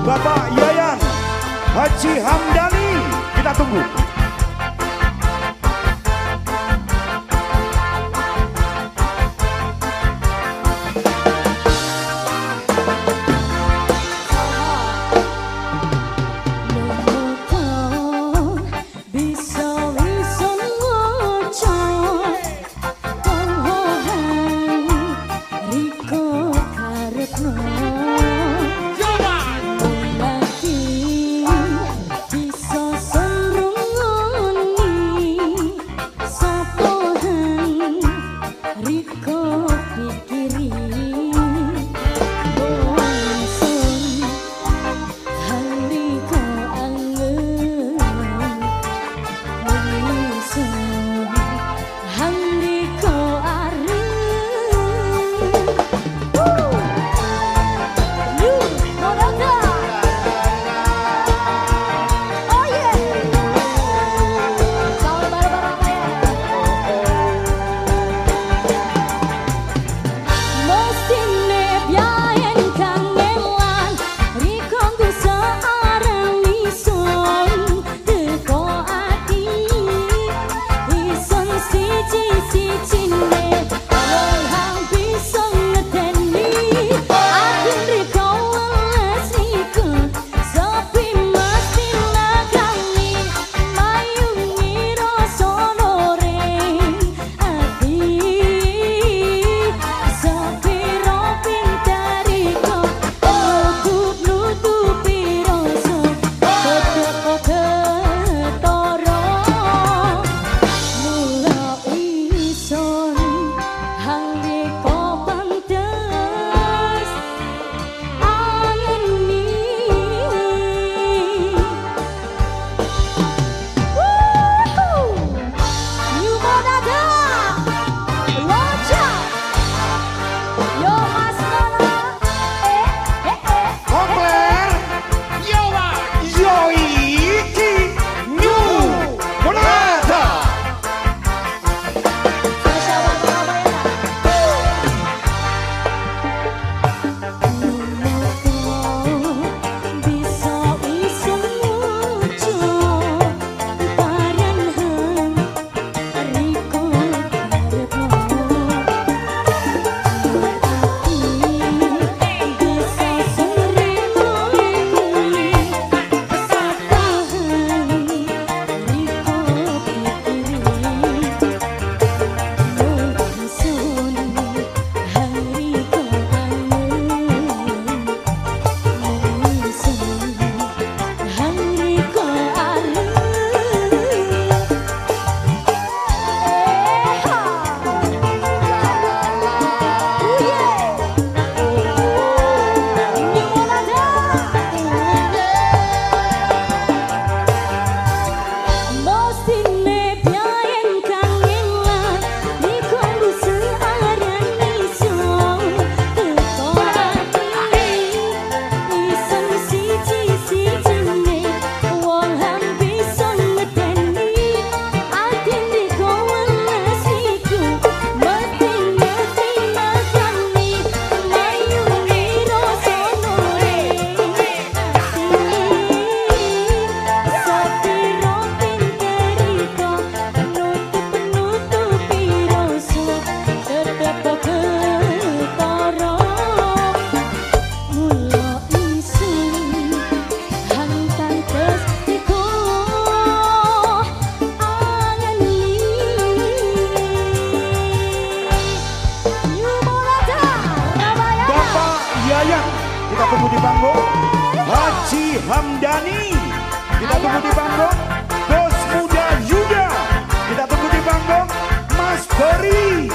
Bapak Yayan Haji Hamdani. Kita tunggu. Hamdani. Kita tunggu di panggung. Bos Muda juga, Kita tunggu di panggung. Mas Ferry.